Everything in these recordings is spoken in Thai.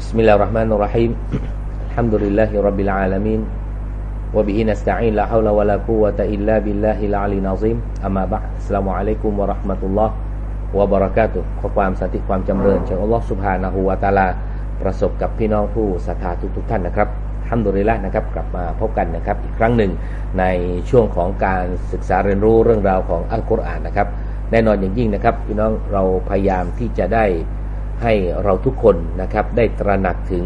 بسم الله الرحمن الرحيم الحمد لله رب العالمين وبه نستعين لا حول ولا قوة إلا بالله العلي العظيم أما بعد السلام عليكم ورحمة الله وبركاته ขอความสันติความจำเริญจากอัลลอฮฺ سبحانه าหูวาตาลประสบกับพี่น้องผู้ศรัทธาทุกท่านนะครับฮัมดุลิละนะครับ กลับมาพบกันนะครับ อีกครั้งหนึ่งในช่วงของการศึกษาเรียนรู้เรื่องราวของอัลกุรอานนะครับ แน่นอนอย่างยิ่งนะครับ พี่น้องเราพยายามที่จะได้ ให้เราทุกคนนะครับได้ตระหนักถึง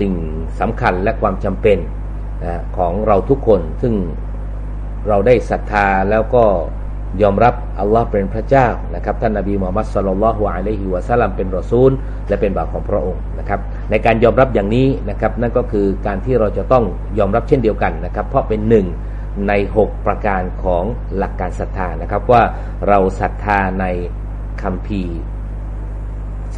สิ่งสำคัญและความจำเป็นนะของเราทุกคน ซึ่งเราได้ศรัทธาแล้วก็ยอมรับอัลลอฮ์เป็นพระเจ้านะครับท่านนบีมูฮัมมัดสุลลัลฮุอะลัยฮิวะสัลลัมเป็นรอซูล และเป็นบ่าวของพระองค์นะครับในการยอมรับอย่างนี้นะครับนั่นก็คือการที่เราจะต้องยอมรับเช่นเดียวกันนะครับเพราะเป็นหนึ่งใน 6 ประการของหลักการศรัทธานะครับว่าเราศรัทธาในคำพี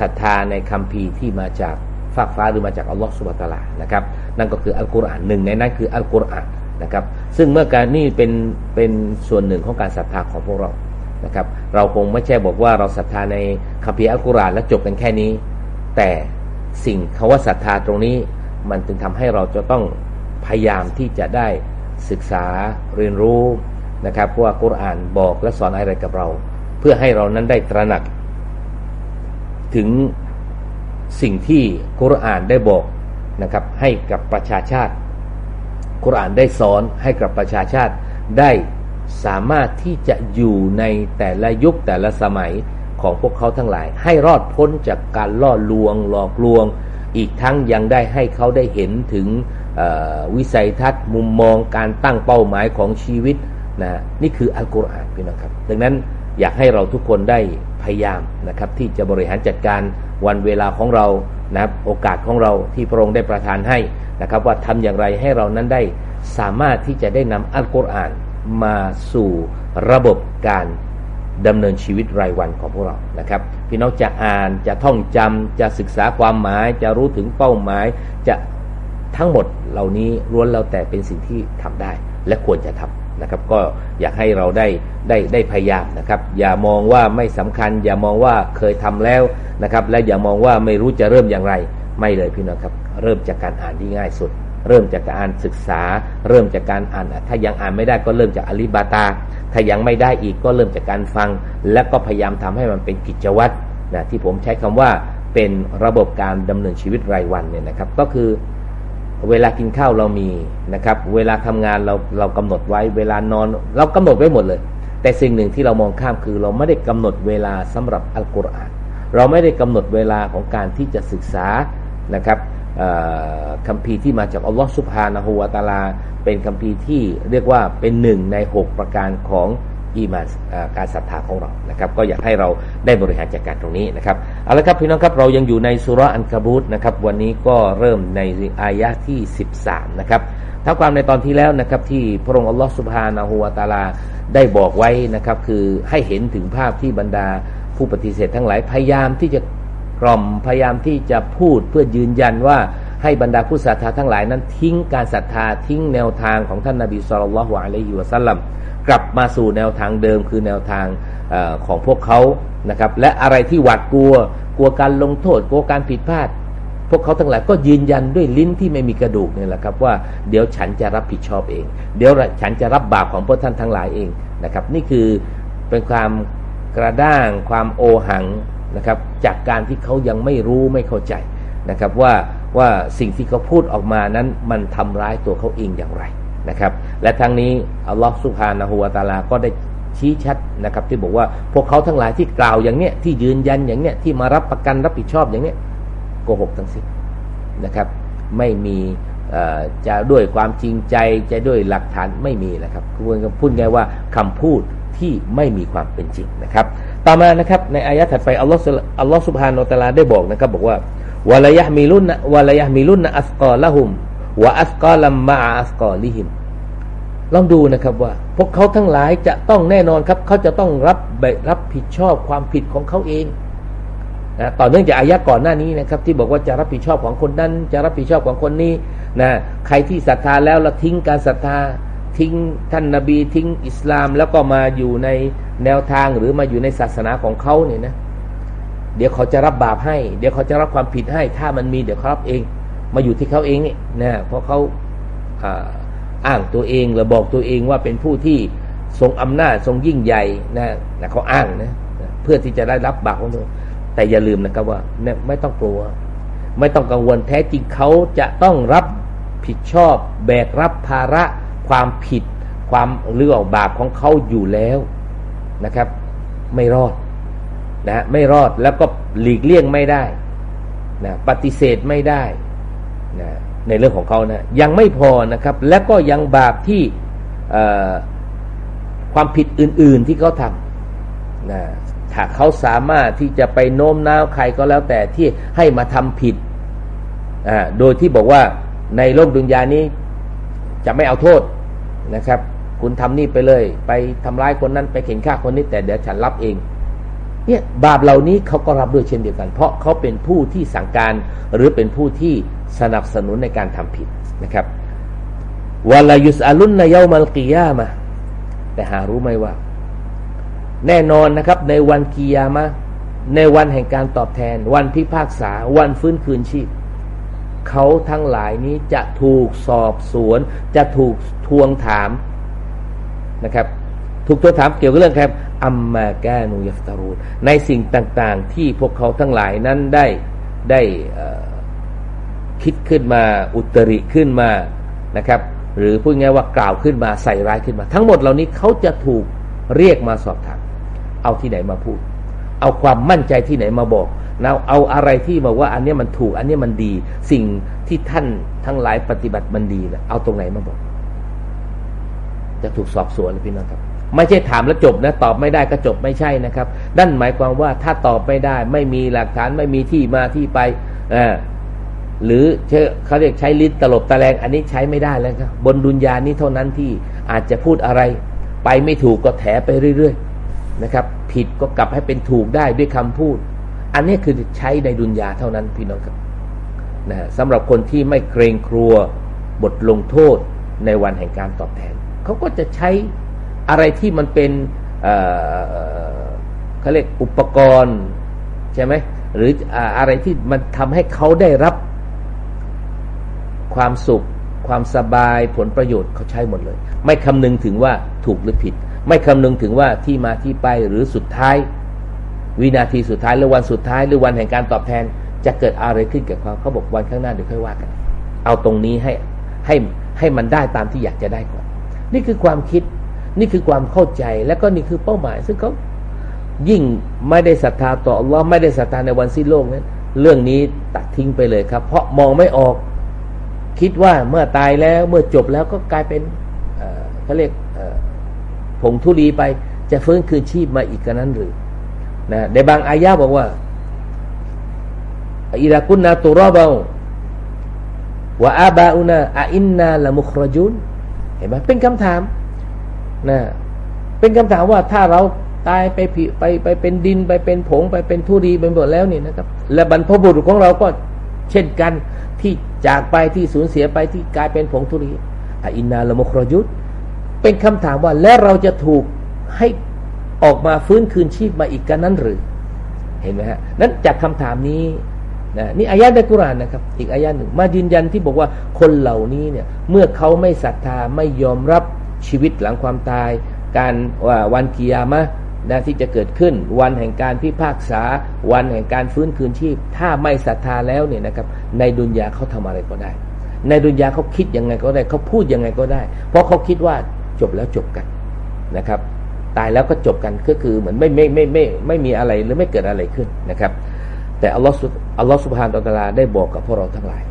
ศรัทธาในคำพีที่มาจากฟากฟ้าหรือมาจากอัลลอฮฺสุบตาลานะครับ นั่นก็คืออัลกุรอานหนึ่งในนั้นคืออัลกุรอานนะครับ ซึ่งเมื่อการนี่เป็นเป็นส่วนหนึ่งของการศรัทธาของพวกเรานะครับ เราคงไม่ใช่บอกว่าเราศรัทธาในคัมภีร์อัลกุรอานแล้วจบกันแค่นี้ แต่สิ่งคาว่าศรัทธาตรงนี้ มันจึงทำให้เราจะต้องพยายามที่จะได้ศึกษาเรียนรู้นะครับว่ากุรอานบอกและสอนอะไรกับเรา เพื่อให้เรานั้นได้ตระหนัก ถึงสิ่งที่กุรอานได้บอกนะครับ ให้กับประชาชาติ กุรอานได้สอนให้กับประชาชาติได้สามารถที่จะอยู่ในแต่ละยุคแต่ละสมัยของพวกเขาทั้งหลาย ให้รอดพ้นจากการล่อลวงหลอกลวง อีกทั้งยังได้ให้เขาได้เห็นถึงวิสัยทัศน์มุมมองการตั้งเป้าหมายของชีวิตนะนี่คืออัลกุรอานพี่น้องครับ ดังนั้นอยากให้เราทุกคนได้ พยายามนะครับที่จะบริหารจัดการวันเวลาของเรานะครับโอกาสของเราที่พระองค์ได้ประทานให้นะครับว่าทำอย่างไรให้เรานั้นได้สามารถที่จะได้นำอัลกุรอานมาสู่ระบบการดำเนินชีวิตรายวันของพวกเรานะครับ พี่น้องจะอ่านจะท่องจำจะศึกษาความหมาย จะรู้ถึงเป้าหมาย จะทั้งหมดเหล่านี้ล้วนแล้วแต่เป็นสิ่งที่ทำได้และควรจะทำ นะครับ ก็อยากให้เราได้ได้ได้พยายามนะครับ อย่ามองว่าไม่สำคัญ อย่ามองว่าเคยทำแล้วนะครับ และอย่ามองว่าไม่รู้จะเริ่มอย่างไร ไม่เลยพี่น้องครับ เริ่มจากการอ่านที่ง่ายสุด เริ่มจากการศึกษา เริ่มจากการอ่าน ถ้ายังอ่านไม่ได้ก็เริ่มจากอลิบาตา ถ้ายังไม่ได้อีกก็เริ่มจากการฟัง และก็พยายามทำให้มันเป็นกิจวัตรนะที่ผมใช้คำว่าเป็นระบบการดำเนินชีวิตรายวันเนี่ยนะครับ ก็คือ เวลากินข้าวเรามีนะครับ เวลาทำงานเราเรากำหนดไว้ เวลานอน เรากำหนดไว้หมดเลย แต่สิ่งหนึ่งที่เรามองข้ามคือเราไม่ได้กำหนดเวลาสำหรับอัลกุรอานเราไม่ได้กำหนดเวลาของการที่จะศึกษานะครับคำพีที่มาจากอัลลอฮฺสุบฮานะฮูวาตาลา เป็นคำพีที่เรียกว่าเป็นหนึ่งใน 6 ประการของ อีมานการศรัทธาของเรานะครับ ก็อยากให้เราได้บริหารจัดการตรงนี้นะครับเอาละครับพี่น้องครับเรายังอยู่ในสุรอันกบูตนะครับ วันนี้ก็เริ่มในอายะที่ 13 นะครับถ้าความในตอนที่แล้วนะครับที่พระองค์อัลลอฮฺสุบฮานะฮูวาตาลาได้บอกไว้นะครับคือให้เห็นถึงภาพที่บรรดาผู้ปฏิเสธทั้งหลายพยายามที่จะกล่อมพยายามที่จะพูดเพื่อยืนยันว่าให้บรรดาผู้ศรัทธาทั้งหลายนั้นทิ้งการศรัทธาทิ้งแนวทางของท่านนาบีสุลต่านละฮ์อะลัยฮิวะสัลลัม กลับมาสู่แนวทางเดิมคือแนวทางอของพวกเขานะครับ และอะไรที่หวาดกลัว กลัวการลงโทษ กลัวการผิดพลาด พวกเขาทั้งหลายก็ยืนยันด้วยลิ้นที่ไม่มีกระดูกเนี่ยแหละครับว่าเดี๋ยวฉันจะรับผิดชอบเอง เดี๋ยวฉันจะรับบาปของพวกท่านทั้งหลายเองนะครับ นี่คือเป็นความกระด้าง ความโอหังนะครับจากการที่เขายังไม่รู้ไม่เข้าใจนะครับว่าว่าสิ่งที่เขาพูดออกมานั้นมันทำร้ายตัวเขาเองอย่างไร นะครับ และทั้งนี้อัลลอฮฺสุภาณหัวตาลา ก็ได้ชี้ชัดนะครับ ที่บอกว่าพวกเขาทั้งหลายที่กล่าวอย่างเนี้ยที่ยืนยันอย่างเนี้ยที่มารับประกันรับผิดชอบอย่างเนี้ยโกหกทั้งสิ้นนะครับ ไม่มีจะด้วยความจริงใจจะด้วยหลักฐานไม่มีนะครับคุณพูดไงว่าคำพูดที่ไม่มีความเป็นจริงนะครับ ต่อมานะครับในอายะถัดไปอัลลอฮฺอัลลอฮฺสุบฮานาอัลลาได้บอกนะครับ บอกว่าวะลายะมิลุนวะลายะมิลุนอัสกอละหุมวะอัสกอลัมมาอัสกอลิหิม ลองดูนะครับว่า พวกเขาทั้งหลายจะต้องแน่นอนครับ เขาจะต้องรับรับผิดชอบความผิดของเขาเองนะต่อเนื่องจากอายะก่อนหน้านี้นะครับ ที่บอกว่าจะรับผิดชอบของคนนั้น จะรับผิดชอบของคนนี้นะใครที่ศรัทธาแล้วละทิ้งการศรัทธาทิ้งท่านนาบีทิ้งอิสลาม แล้วก็มาอยู่ในแนวทางหรือมาอยู่ในศาสนาของเขาเนี่ยนะเดี๋ยวเขาจะรับบาปให้ เดี๋ยวเขาจะรับความผิดให้ ถ้ามันมีเดี๋ยวเขารับเอง มาอยู่ที่เขาเองนี่นะเพราะเขาอ้า อ้างตัวเองหรือบอกตัวเองว่าเป็นผู้ที่ทรงอำนาจทรงยิ่งใหญ่นะนะเขาอ้างนะเพื่อที่จะได้รับบาปของตัวแต่อย่าลืมนะครับว่าเนี่ยไม่ต้องกลัว ไม่ต้องกังวลแท้จริงเขาจะต้องรับผิดชอบ แบกรับภาระความผิด ความเรื่องบาปของเขาอยู่แล้วนะครับ ไม่รอดนะไม่รอดแล้วก็หลีกเลี่ยงไม่ได้นะปฏิเสธไม่ได้นะ ในเรื่องของเขานะยังไม่พอนะครับ และก็ยังบาปที่ความผิดอื่น ๆที่เขาทำนะถ้าเขาสามารถที่จะไปโน้มน้าวใครก็แล้วแต่ที่ให้มาทำผิดโดยที่บอกว่าในโลกดุนยานี้จะไม่เอาโทษนะครับ คุณทำนี่ไปเลย ไปทำร้ายคนนั้นไปเข็นฆ่าคนนี้แต่เดี๋ยวฉันรับเอง เนี่ยบาปเหล่านี้เขาก็รับด้วยเช่นเดียวกัน เพราะเขาเป็นผู้ที่สั่งการหรือเป็นผู้ที่สนับสนุนในการทำผิดนะครับวลายุสอาลุนนายามัลกิยามะแต่หารู้ไหมว่า แน่นอนนะครับ ในวันกิยามะในวันแห่งการตอบแทน วันพิพากษา วันฟื้นคืนชีพ เขาทั้งหลายนี้จะถูกสอบสวน จะถูกทวงถามนะครับ ถูกทวงถามเกี่ยวกับเรื่องครับ อัมมาแกนูยัฟตารูนในสิ่งต่างๆ ที่พวกเขาทั้งหลายนั้นได้ได้คิดขึ้นมาอุตริขึ้นมานะครับ หรือพูดง่ายว่ากล่าวขึ้นมาใส่ร้ายขึ้นมา ทั้งหมดเหล่านี้เขาจะถูกเรียกมาสอบถามเอาที่ไหนมาพูด เอาความมั่นใจที่ไหนมาบอกเราเอาอะไรที่บอกว่าอันนี้มันถูก อันนี้มันดี สิ่งที่ท่านทั้งหลายปฏิบัติมันดีนะเอาตรงไหนมาบอก จะถูกสอบสวนพี่น้องครับ ไม่ใช่ถามแล้วจบนะตอบไม่ได้ก็จบไม่ใช่นะครับนั่นหมายความว่าถ้าตอบไม่ได้ ไม่มีหลักฐานไม่มีที่มาที่ไปอ่าหรือเขาเรียกใช้ลิ้นตลบตะแลงอันนี้ใช้ไม่ได้แล้วครับบนดุนยานี้เท่านั้นที่อาจจะพูดอะไร ไปไม่ถูกก็แถไปเรื่อยๆนะครับ ผิดก็กลับให้เป็นถูกได้ด้วยคำพูด อันนี้คือใช้ในดุนยาเท่านั้นพี่น้องครับนะสำหรับคนที่ไม่เกรงครัวบทลงโทษในวันแห่งการตอบแทนเขาก็จะใช้ อะไรที่มันเป็นเขาเรียกอุปกรณ์ใช่ไหมหรืออะไรที่มันทำให้เขาได้รับความสุข ความสบายผลประโยชน์เขาใช้หมดเลย ไม่คำนึงถึงว่าถูกหรือผิด ไม่คำนึงถึงว่าที่มาที่ไปหรือสุดท้าย วินาทีสุดท้ายหรือวันสุดท้าย หรือวันแห่งการตอบแทน จะเกิดอะไรขึ้นกับเขาเขาบอกวันข้างหน้าเดี๋ยวค่อยว่ากัน เอาตรงนี้ให้ให้ให้มันได้ตามที่อยากจะได้ก่อน นี่คือความคิด นี่คือความเข้าใจและก็นี่คือเป้าหมาย ซึ่งเขายิ่งไม่ได้ศรัทธาต่ออัลลอฮ์ไม่ได้ศรัทธาในวันสิ้นโลกนั้นเรื่องนี้ตัดทิ้งไปเลยครับ เพราะมองไม่ออก คิดว่าเมื่อตายแล้วเมื่อจบแล้วก็กลายเป็นเขาเรียกผงทุลีไปจะฟื้นคืนชีพมาอีกกันนั้นหรือนะในบางอายะบอกว่าอิรากุนนาตุรอเบาวะอาบาอุนาอินนาละมุครจุนเห็นไหมเป็นคำถาม นะเป็นคำถามว่าถ้าเราตายไปผิไปไปเป็นดินไปเป็นผงไปเป็นทุรีไปหมดแล้วนี่นะครับ และบรรพบุรุษของเราก็เช่นกันที่จากไปที่สูญเสียไปที่กลายเป็นผงทุรีอินนาละมครยุทธเป็นคำถามว่าและเราจะถูกให้ออกมาฟื้นคืนชีพมาอีกกันนั้นหรือ เห็นไหมฮะนั้นจากคำถามนี้นะนี่อายะในกุรานนะครับ อีกอายะหนึ่งมายืนยันที่บอกว่าคนเหล่านี้เนี่ยเมื่อเขาไม่ศรัทธาไม่ยอมรับ ชีวิตหลังความตาย การวันกิยามะนะที่จะเกิดขึ้น วันแห่งการพิพากษา วันแห่งการฟื้นคืนชีพ ถ้าไม่ศรัทธาแล้วเนี่ยนะครับ ในดุนยาเขาทำอะไรก็ได้ ในดุนยาเขาคิดยังไงก็ได้ เขาพูดยังไงก็ได้ เพราะเขาคิดว่าจบแล้วจบกันนะครับ ตายแล้วก็จบกันก็คือเหมือนไม่ไม่ไม่ไม่ไม่มีอะไรหรือไม่เกิดอะไรขึ้นนะครับ แต่อัลลอฮฺอัลลอฮฺสุบฮานตะลาได้บอกกับพวกเราทั้งหลาย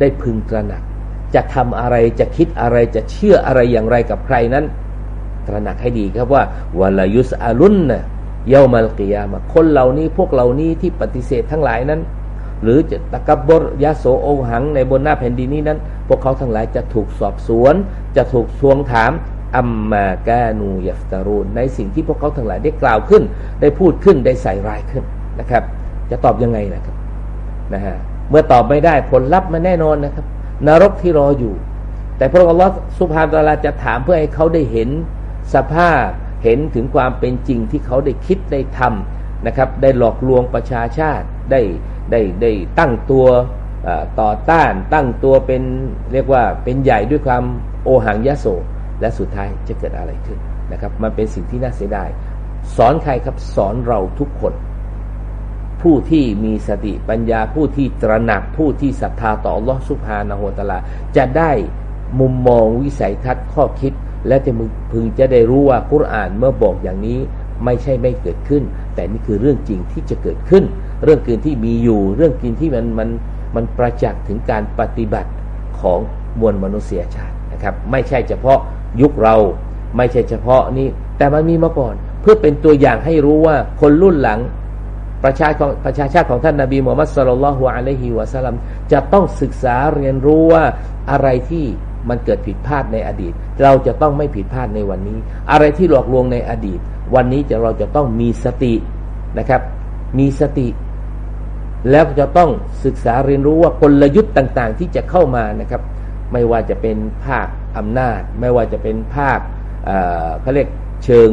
ได้พึงตระหนัก จะทำอะไรจะคิดอะไรจะเชื่ออะไรอย่างไรกับใครนั้น ตระหนักให้ดีครับว่าวลายุสอาลุนนะเยามัลกิยามะคนเหล่านี้พวกเหล่านี้ที่ปฏิเสธทั้งหลายนั้น หรือจะตะกับบรยาโสโอหังในบนหน้าแผ่นดินนี้นั้น พวกเขาทั้งหลายจะถูกสอบสวน จะถูกทวงถามอัมมากานูยัฟตารูนในสิ่งที่พวกเขาทั้งหลายได้กล่าวขึ้น ได้พูดขึ้นได้ใส่รายขึ้นนะครับ จะตอบยังไงนะครับนะฮะเมื่อตอบไม่ได้ผลลัพธ์มันแน่นอนนะครับ นรกที่รออยู่ แต่พระองค์สุภาพตาลาจะถามเพื่อให้เขาได้เห็นสภาพเห็นถึงความเป็นจริงที่เขาได้คิดได้ทำนะครับ ได้หลอกลวงประชาชาติได้ได้ได้ตั้งตัวต่อต้านตั้งตัวเป็นเรียกว่าเป็นใหญ่ด้วยความโอหังยะโสและสุดท้ายจะเกิดอะไรขึ้นนะครับ มันเป็นสิ่งที่น่าเสียดาย สอนใครครับสอนเราทุกคน ผู้ที่มีสติปัญญาผู้ที่ตระหนักผู้ที่ศรัทธาต่อลอสุภานาโหตลา จะได้มุมมองวิสัยทัศน์ข้อคิด และจะพึงจะได้รู้ว่ากุรอานเมื่อบอกอย่างนี้ไม่ใช่ไม่เกิดขึ้น แต่นี่คือเรื่องจริงที่จะเกิดขึ้น เรื่องกินที่มีอยู่ เรื่องกินที่มันมันมันประจักษ์ถึงการปฏิบัติของมวลมนุษยชาตินะครับไม่ใช่เฉพาะยุคเราไม่ใช่เฉพาะนี้แต่มันมีมาก่อน เพื่อเป็นตัวอย่างให้รู้ว่าคนรุ่นหลัง ประชาของประชาชาติของท่านนาบีมูฮัมมัดสุลลัลฮุอะลัยฮิวะสัลลัมจะต้องศึกษาเรียนรู้ว่าอะไรที่มันเกิดผิดพลาดในอดีต เราจะต้องไม่ผิดพลาดในวันนี้ อะไรที่หลอกลวงในอดีต วันนี้จะเราจะต้องมีสตินะครับ มีสติ แล้วจะต้องศึกษาเรียนรู้ว่ากลยุทธ์ต่างๆ ที่จะเข้ามานะครับ ไม่ว่าจะเป็นภาคอำนาจ ไม่ว่าจะเป็นภาคเขาเรียกเชิง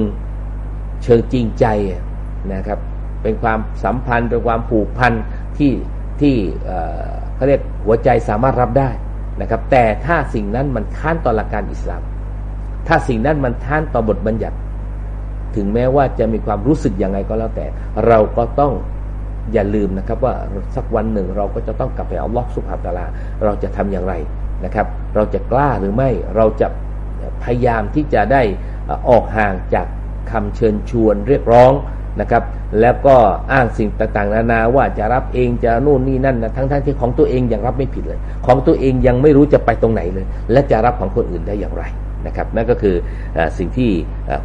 เชิงจริงใจนะครับ เป็นความสัมพันธ์เป็นความผูกพันที่ที่เขาเรียกหัวใจสามารถรับได้นะครับ แต่ถ้าสิ่งนั้นมันค้านต่อหลักการอิสลาม ถ้าสิ่งนั้นมันค้านต่อบทบัญญัติ ถึงแม้ว่าจะมีความรู้สึกยังไงก็แล้วแต่ เราก็ต้องอย่าลืมนะครับว่าสักวันหนึ่งเราก็จะต้องกลับไปเอาล็อกสุภาพตาลาเราจะทำอย่างไรนะครับ เราจะกล้าหรือไม่เราจะพยายามที่จะได้ออกห่างจากคำเชิญชวนเรียกร้อง นะครับ แล้วก็อ้างสิ่งต่างๆ นานาว่าจะรับเองจะนู่นนี่นั่นนะทั้งๆทที่ของตัวเองยังรับไม่ผิดเลย ของตัวเองยังไม่รู้จะไปตรงไหนเลย และจะรับของคนอื่นได้อย่างไรนะครับนั่นก็คืออสิ่งที่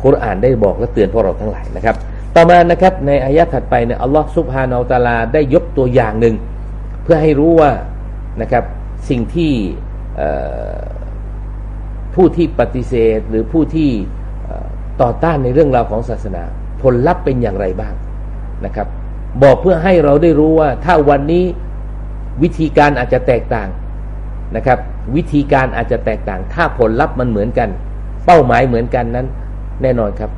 คุรานได้บอกและเตือนพวกเราทั้งหลายนะครับ ต่อมานะครับในอายะถัดไปเนี่ยอัลลอฮฺซุบฮานาอัลตาลาได้ยกตัวอย่างหนึ่ง เพื่อให้รู้ว่านะครับสิ่งที่ผู้ที่ปฏิเสธหรือผู้ที่ต่อต้านในเรื่องราวของศาสนา ลลัพธ์เป็นอย่างไรบ้างนะครับ บอกเพื่อให้เราได้รู้ว่า ถ้าวันนี้วิธีการอาจจะแตกต่างนะครับ วิธีการอาจจะแตกต่าง ถ้าผลลัพธ์มันเหมือนกัน เป้าหมายเหมือนกันนั้น แน่นอนครับ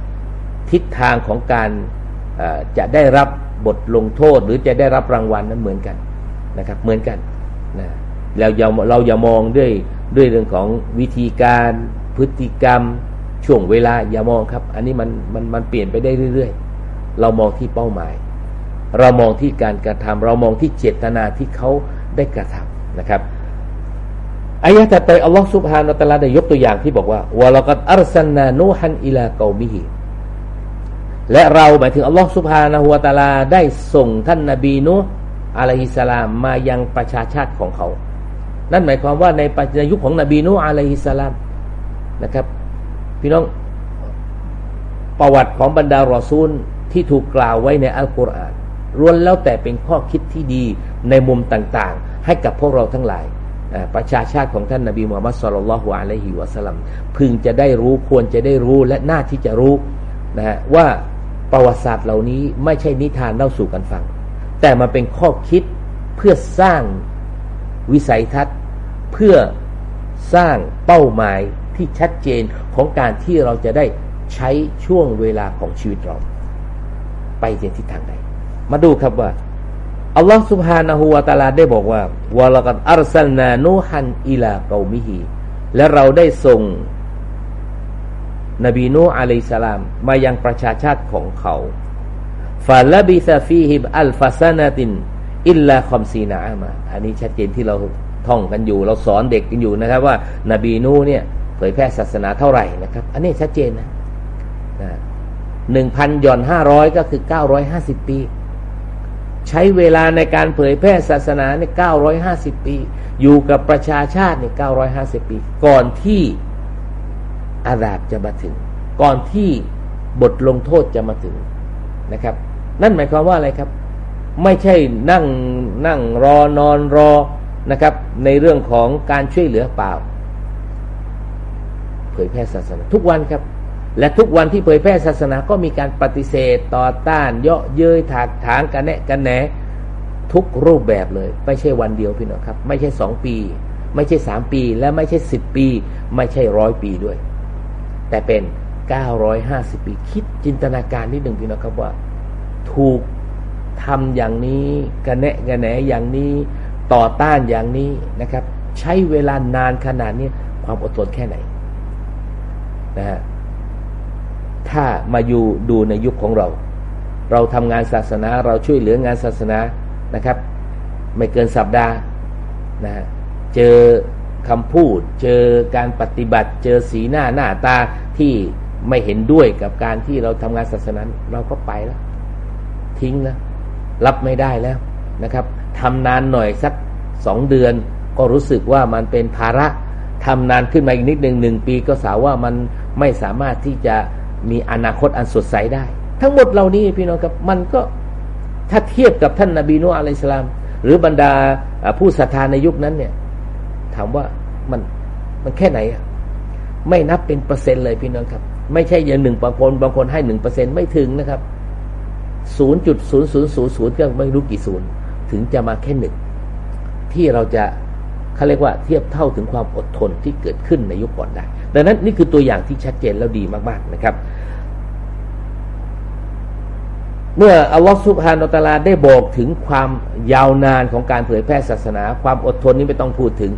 ทิศทางของการจะได้รับบทลงโทษหรือจะได้รับรางวัลนั้นเหมือนกันนะครับเหมือนกันนะเราอย่าเราอย่ามองด้วยด้วยเรื่องของวิธีการพฤติกรรม ช่วงเวลาอย่ามองครับ อันนี้มันมันมันเปลี่ยนไปได้เรื่อย ๆ เรามองที่เป้าหมาย เรามองที่การกระทำเรามองที่เจตนาที่เขาได้กระทำนะครับอายะถัดไปอัลลอฮฺสุบฮานาตะลาได้ยกตัวอย่างที่บอกว่าวะลกัดอัลสันนานูฮันอิลาเกามิฮิและเราหมายถึงอัลลอฮฺสุบฮานาหัวตะลาได้ส่งท่านนบีนูอะลัยฮิสลามมายังประชาชาติของเขา นั่นหมายความว่าในปัจจุบันยุคของนบีนูอะลัยฮิสลามนะครับ พี่น้องประวัติของบรรดารอซูลที่ถูกกล่าวไว้ในอัลกุรอานล้วนแล้วแต่เป็นข้อคิดที่ดีในมุมต่างๆ ให้กับพวกเราทั้งหลาย ประชาชาติของท่านนบีมูฮัมมัดสุลลัลฮุอะลัยฮิวะสัลลัมพึงจะได้รู้ควรจะได้รู้และน่าที่จะรู้นะฮะว่าประวัติศาสตร์เหล่านี้ไม่ใช่นิทานเล่าสู่กันฟัง แต่มาเป็นข้อคิดเพื่อสร้างวิสัยทัศน์ เพื่อสร้างเป้าหมาย ที่ชัดเจนของการที่เราจะได้ใช้ช่วงเวลาของชีวิตเรา ไปในทิศทางใด มาดูครับว่าอัลลอฮฺสุบฮานะฮูวะตะอาลาได้บอกว่าولقد أرسلنا نوحا إلى قومه และเราได้ส่ง นบีนูฮฺอะลัยฮิสลาม มายังประชาชาติของเขาفلبث فيهم ألف سنة إلا خمسين عاما อันนี้ชัดเจนที่เราท่องกันอยู่ เราสอนเด็กกันอยู่นะครับว่า นบีนูเนี่ย เผยแพร่ศาสนาเท่าไหร่นะครับ อันนี้ชัดเจนนะหนึ่งพันหย่อนห้าร้อยก็คือเก้าร้อยห้าสิบปี ใช้เวลาในการเผยแพร่ศาสนาเนี่ยเก้าร้อยห้าสิบปี อยู่กับประชาชาติเนี่ยเก้าร้อยห้าสิบปี ก่อนที่อาดาบจะมาถึง ก่อนที่บทลงโทษจะมาถึงนะครับ นั่นหมายความว่าอะไรครับ ไม่ใช่นั่งนั่งรอนอนรอนะครับ ในเรื่องของการช่วยเหลือเปล่า ผยแพร่ศาสนา ทุกวันครับ และทุกวันที่เผยแพร่ศาสนาก็มีการปฏิเสธต่อต้านเยาะเย้ยถากถางกันแนะกันแหนทุกรูปแบบเลย ไม่ใช่วันเดียวพี่น้องครับ ไม่ใช่สองปี ไม่ใช่สามปี และไม่ใช่สิบปี ไม่ใช่ร้อยปีด้วย แต่เป็นเก้าร้อยห้าสิบปี คิดจินตนาการนิดหนึ่งพี่น้องครับว่า ถูกทำอย่างนี้กระแนะกระแหนอย่างนี้ต่อต้านอย่างนี้นะครับ ใช้เวลานานขนาดนี้ความอดทนแค่ไหน นะฮะถ้ามาอยู่ดูในยุคของเรา เราทำงานศาสนาเราช่วยเหลืองานศาสนานะครับ ไม่เกินสัปดาห์นะฮะเจอคำพูด เจอการปฏิบัติ เจอสีหน้าหน้าตาที่ไม่เห็นด้วยกับการที่เราทำงานศาสนาเราก็ไปแล้ว ทิ้งแล้วรับไม่ได้แล้วนะครับทำนานหน่อยสักสองเดือน ก็รู้สึกว่ามันเป็นภาระ ทำนานขึ้นมาอีกนิดหนึ่งหนึ่งปีก็สาวว่ามันไม่สามารถที่จะมีอนาคตอันสดใสได้ ทั้งหมดเหล่านี้พี่น้องครับมันก็ถ้าเทียบกับท่านนาบีนูอะลัยสลาม หรือบรรดาผู้ศรัทธาในยุคนั้นเนี่ย ถามว่ามันมันแค่ไหนอะไม่นับเป็นเปอร์เซ็นต์เลยพี่น้องครับ ไม่ใช่อย่างหนึ่งบางคนบางคนให้หนึ่งเปอร์เซ็นต์ไม่ถึงนะครับศูนย์จุดศูนย์ศูนย์ศูนย์ศูนย์ก็ไม่รู้กี่ศูนย์ ถึงจะมาแค่หนึ่งที่เราจะ เขาเรียกว่าเทียบเท่าถึงความอดทนที่เกิดขึ้นในยุคก่อนได้ ดังนั้นนี่คือตัวอย่างที่ชัดเจนแล้วดีมากๆนะครับ เมื่ออัลลอฮฺสุบฮานาตลาได้บอกถึงความยาวนานของการเผยแพร่ศาสนา ความอดทนนี้ไม่ต้องพูดถึง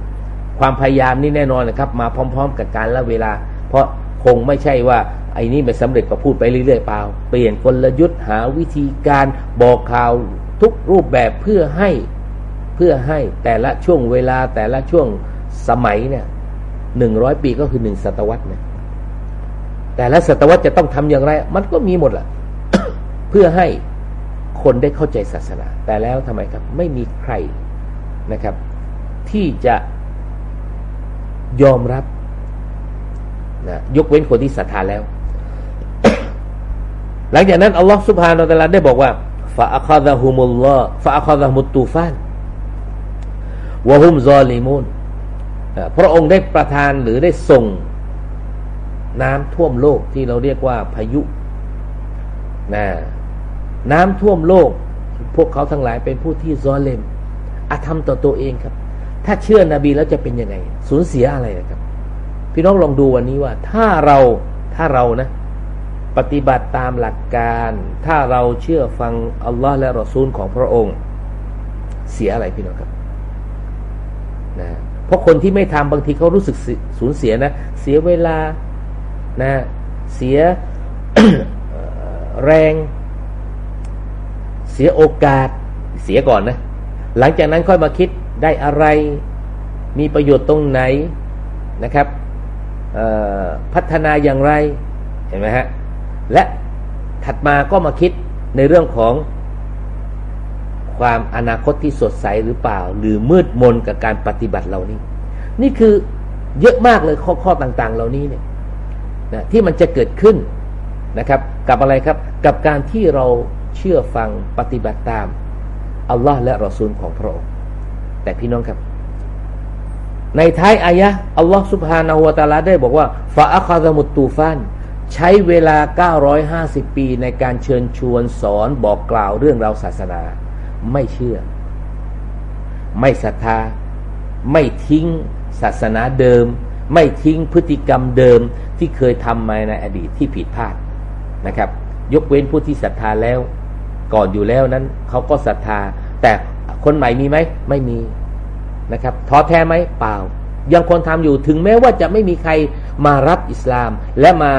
ความพยายามนี่แน่นอนนะครับ มาพร้อม ๆ กับการละเวลา เพราะคงไม่ใช่ว่าไอ้นี่ไม่สำเร็จก็พูดไปเรื่อยๆเปล่า เปลี่ยนกลยุทธ์หาวิธีการบอกข่าวทุกรูปแบบเพื่อให้ พื่อให้แต่ละช่วงเวลาแต่ละช่วงสมัยเนี่ยหนึ่งร้อยปีก็คือหนึ่งศตวรรษเนี่ยแต่ละศตวรรษจะต้องทำอย่างไร มันก็มีหมดแหละเพื่อให้คนได้เข้าใจศาสนา แต่แล้วทำไมครับ ไม่มีใครนะครับ ที่จะยอมรับนะยกเว้นคนที่ศรัทธาแล้ว หลังจากนั้นอัลลอฮฺสุบฮานาอัลลอฮฺได้บอกว่าฟาอัคาดะฮุมุลลอฮ์ฟาอัคาดะฮุมุตตูฟาน วะฮุมซอลิมูนพระองค์ได้ประทานหรือได้ส่งน้ำท่วมโลกที่เราเรียกว่าพายุนะน้ำท่วมโลก พวกเขาทั้งหลายเป็นผู้ที่ซอเลมอาธรรมต่อตัวเองครับ ถ้าเชื่อนบีแล้วจะเป็นยังไง สูญเสียอะไรนะครับ พี่น้องลองดูวันนี้ว่า ถ้าเราถ้าเรานะ ปฏิบัติตามหลักการ ถ้าเราเชื่อฟังอัลลอฮ์และรอซูลของพระองค์ เสียอะไรพี่น้องครับ นะเพราะคนที่ไม่ทำบางทีเขารู้สึกสูญเสียนะ เสียเวลานะเสียแรง เสียโอกาสเสียก่อนนะ หลังจากนั้นค่อยมาคิดได้อะไร มีประโยชน์ตรงไหนนะครับพัฒนาอย่างไรเห็นไหมฮะและถัดมาก็มาคิดในเรื่องของ ความอนาคตที่สดใสหรือเปล่า หรือมืดมนกับการปฏิบัติเหล่านี้ นี่คือเยอะมากเลยข้อข้อต่างๆ เหล่านี้เนี่ยนะที่มันจะเกิดขึ้นนะครับ กับอะไรครับ กับการที่เราเชื่อฟังปฏิบัติตามอัลลอฮ์และรอซูลของพระองค์แต่พี่น้องครับ ในท้ายอายะอัลลอฮ์สุบฮานาหัวตาลาได้บอกว่าฟาอัคาซมุตตูฟานใช้เวลา 950 ปีในการเชิญชวนสอนบอกกล่าวเรื่องราวศาสนา ไม่เชื่อ ไม่ศรัทธา ไม่ทิ้งศาสนาเดิม ไม่ทิ้งพฤติกรรมเดิมที่เคยทำมาในอดีตที่ผิดพลาดนะครับ ยกเว้นผู้ที่ศรัทธาแล้ว ก่อนอยู่แล้วนั้นเขาก็ศรัทธา แต่คนใหม่มีไหมไม่มีนะครับท้อแท้ไหมเปล่า ยังคนทำอยู่ถึงแม้ว่าจะไม่มีใครมารับอิสลาม และมา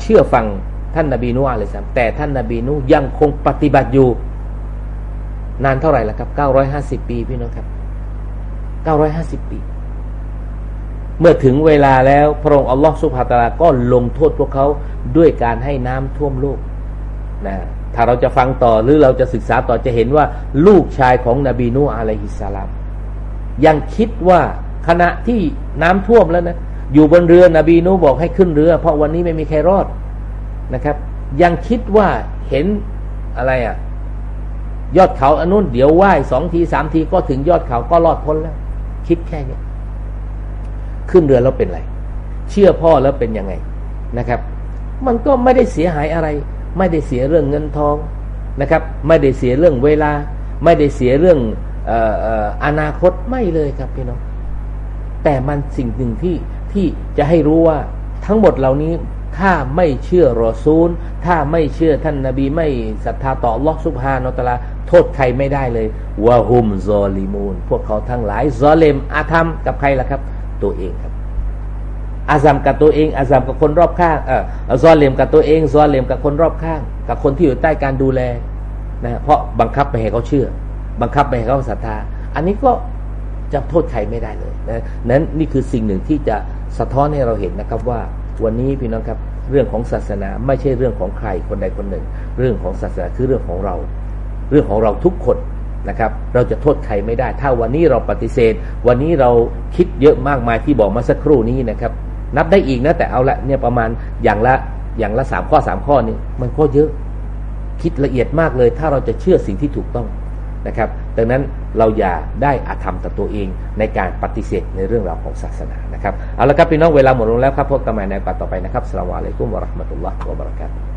เชื่อฟังท่านนาบีนูอะลัยสลามแต่ท่านนาบีนูยังคงปฏิบัติอยู่ นานเท่าไหร่ละครับเก้าร้อยห้าสิบปีพี่น้องครับเก้าร้อยห้าสิบปี เมื่อถึงเวลาแล้วพระองค์อัลลอฮฺสุบฮาตาลาก็ลงโทษพวกเขาด้วยการให้น้ำท่วมโลกนะถ้าเราจะฟังต่อหรือเราจะศึกษาต่อจะเห็นว่าลูกชายของนบีนูอะลัยฮิสสลาม ยังคิดว่าขณะที่น้ำท่วมแล้วนะอยู่บนเรือนบีนูบอกให้ขึ้นเรือ เพราะวันนี้ไม่มีใครรอดนะครับ ยังคิดว่าเห็นอะไรอะ่ะ ยอดเขาอนุนเดี๋ยวไหว้สองทีสามทีก็ถึงยอดเขาก็รอดพ้นแล้ว คิดแค่นี้ขึ้นเรือแล้วเป็นไร เชื่อพ่อแล้วเป็นยังไงนะครับ มันก็ไม่ได้เสียหายอะไร ไม่ได้เสียเรื่องเงินทองนะครับ ไม่ได้เสียเรื่องเวลา ไม่ได้เสียเรื่องอนาคตไม่เลยครับพี่น้องแต่มันสิ่งหนึ่งที่ที่จะให้รู้ว่าทั้งหมดเหล่านี้ ถ้าไม่เชื่อรอซูล ถ้าไม่เชื่อท่านนาบีไม่ศรัทธาต่ออัลลอฮฺสุบฮานะฮูวะตะอาลาโทษใครไม่ได้เลยوهم ظالمون พวกเขาทั้งหลายซอเลมอธรรมกับใครล่ะครับ ตัวเองครับ อธรรมกับตัวเอง อธรรมกับคนรอบข้างเออซอเลมกับตัวเองซอเลมกับคนรอบข้าง กับคนที่อยู่ใต้การดูแลนะเพราะบังคับไม่ให้เขาเชื่อ บังคับไม่ให้เขาศรัทธา อันนี้ก็จะโทษใครไม่ได้เลยนะนั้นนี่คือสิ่งหนึ่งที่จะสะท้อนให้เราเห็นนะครับว่า วันนี้พี่น้องครับเรื่องของศาสนาไม่ใช่เรื่องของใครคนใดคนหนึ่ง เรื่องของศาสนาคือเรื่องของเรา เรื่องของเราทุกคนนะครับเราจะโทษใครไม่ได้ ถ้าวันนี้เราปฏิเสธ วันนี้เราคิดเยอะมากมายที่บอกมาสักครู่นี้นะครับนับได้อีกนะแต่เอาละเนี่ยประมาณอย่างละอย่างละสามข้อสามข้อนี้มันก็เยอะคิดละเอียดมากเลย ถ้าเราจะเชื่อสิ่งที่ถูกต้อง นะครับ ดังนั้นเราอย่าได้อาธรรมต่อตัวเองในการปฏิเสธในเรื่องราวของศาสนานะครับ เอาละครับพี่น้องเวลาหมดลงแล้วครับพบกันใหม่ในปัดต่อไปนะครับสลามอะลัยกุมวะราะห์มะตุลลอฮ์วะบะเราะกาตุ